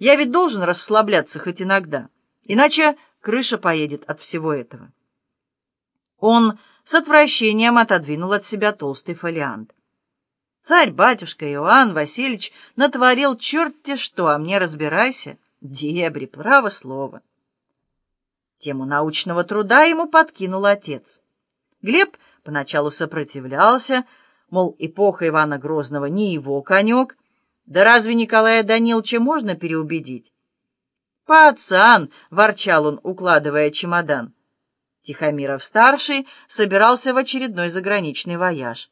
Я ведь должен расслабляться хоть иногда, иначе крыша поедет от всего этого. Он с отвращением отодвинул от себя толстый фолиант. Царь-батюшка Иоанн Васильевич натворил черт-те что, а мне разбирайся, дебри, право слово. Тему научного труда ему подкинул отец. Глеб поначалу сопротивлялся, мол, эпоха Ивана Грозного не его конек, да разве Николая Даниловича можно переубедить? «Пацан!» — ворчал он, укладывая чемодан. Тихомиров-старший собирался в очередной заграничный вояж.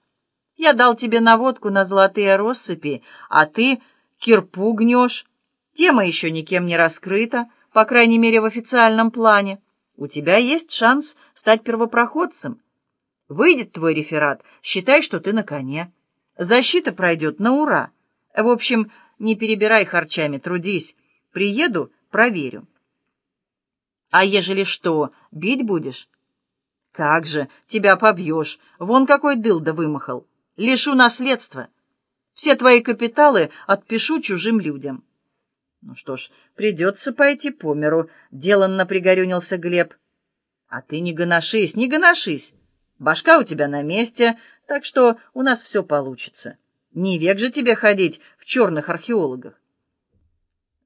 «Я дал тебе наводку на золотые россыпи, а ты кирпу гнешь. Тема еще никем не раскрыта, по крайней мере, в официальном плане. У тебя есть шанс стать первопроходцем. Выйдет твой реферат, считай, что ты на коне. Защита пройдет на ура. В общем, не перебирай харчами, трудись. Приеду, проверю. А ежели что, бить будешь? Как же, тебя побьешь. Вон какой дылда вымахал. Лишу наследства. Все твои капиталы отпишу чужим людям. Ну что ж, придется пойти по миру, — деланно пригорюнился Глеб. А ты не гоношись, не гоношись. Башка у тебя на месте, так что у нас все получится. Не век же тебе ходить в черных археологах.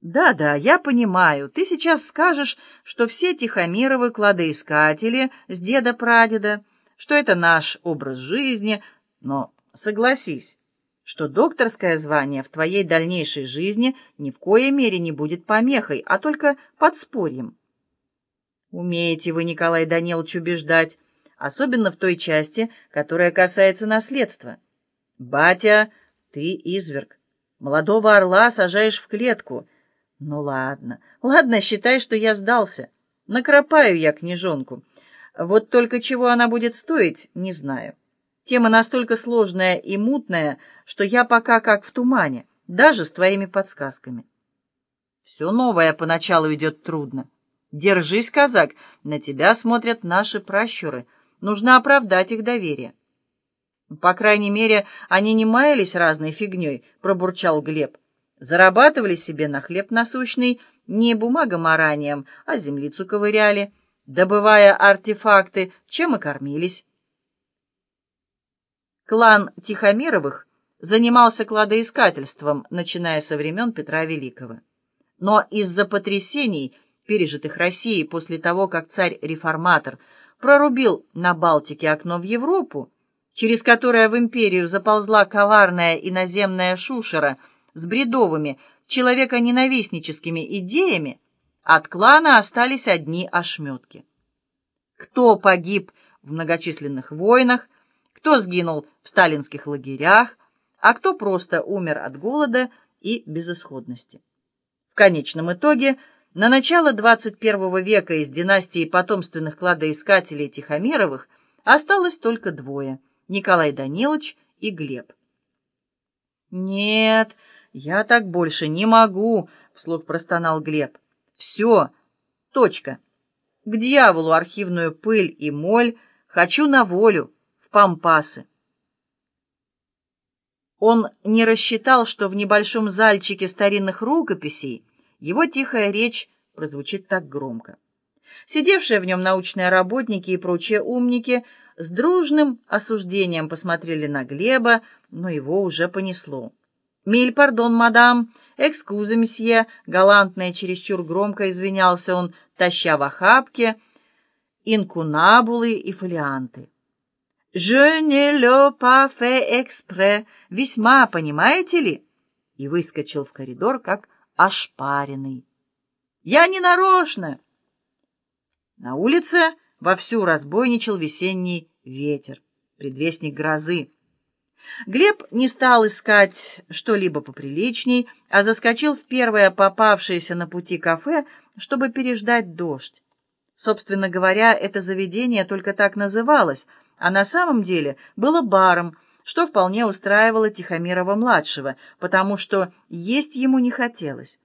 Да-да, я понимаю, ты сейчас скажешь, что все Тихомировы кладоискатели с деда-прадеда, что это наш образ жизни, но согласись, что докторское звание в твоей дальнейшей жизни ни в коей мере не будет помехой, а только подспорьем. Умеете вы, Николай Данилович, убеждать, особенно в той части, которая касается наследства. Батя, ты изверг. Молодого орла сажаешь в клетку. Ну ладно, ладно, считай, что я сдался. Накропаю я книжонку. Вот только чего она будет стоить, не знаю. Тема настолько сложная и мутная, что я пока как в тумане, даже с твоими подсказками. Все новое поначалу идет трудно. Держись, казак, на тебя смотрят наши пращуры — Нужно оправдать их доверие. По крайней мере, они не маялись разной фигней, пробурчал Глеб. Зарабатывали себе на хлеб насущный не бумагоморанием, а землицу ковыряли, добывая артефакты, чем и кормились. Клан Тихомировых занимался кладоискательством, начиная со времен Петра Великого. Но из-за потрясений, пережитых Россией после того, как царь-реформатор прорубил на Балтике окно в Европу, через которое в империю заползла коварная иноземная шушера с бредовыми, человеконенавистническими идеями, от клана остались одни ошметки. Кто погиб в многочисленных войнах, кто сгинул в сталинских лагерях, а кто просто умер от голода и безысходности. В конечном итоге – на начало 21 века из династии потомственных кладоискателей Тихомировых осталось только двое — Николай Данилович и Глеб. «Нет, я так больше не могу», — вслух простонал Глеб. «Все, точка. К дьяволу архивную пыль и моль, хочу на волю, в пампасы». Он не рассчитал, что в небольшом зальчике старинных рукописей его тихая речь прозвучит так громко. Сидевшие в нем научные работники и прочие умники с дружным осуждением посмотрели на Глеба, но его уже понесло. «Миль, пардон, мадам, экскуза, месье», галантно и чересчур громко извинялся он, таща в охапке инкунабулы и фолианты. «Je ne le pas fait весьма, понимаете ли?» и выскочил в коридор, как ошпаренный. «Я не нарочно!» На улице вовсю разбойничал весенний ветер, предвестник грозы. Глеб не стал искать что-либо поприличней, а заскочил в первое попавшееся на пути кафе, чтобы переждать дождь. Собственно говоря, это заведение только так называлось, а на самом деле было баром, что вполне устраивало Тихомирова-младшего, потому что есть ему не хотелось.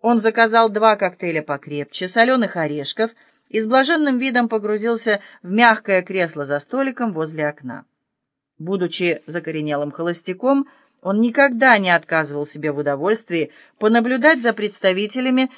Он заказал два коктейля покрепче, соленых орешков, и с блаженным видом погрузился в мягкое кресло за столиком возле окна. Будучи закоренелым холостяком, Он никогда не отказывал себе в удовольствии понаблюдать за представителями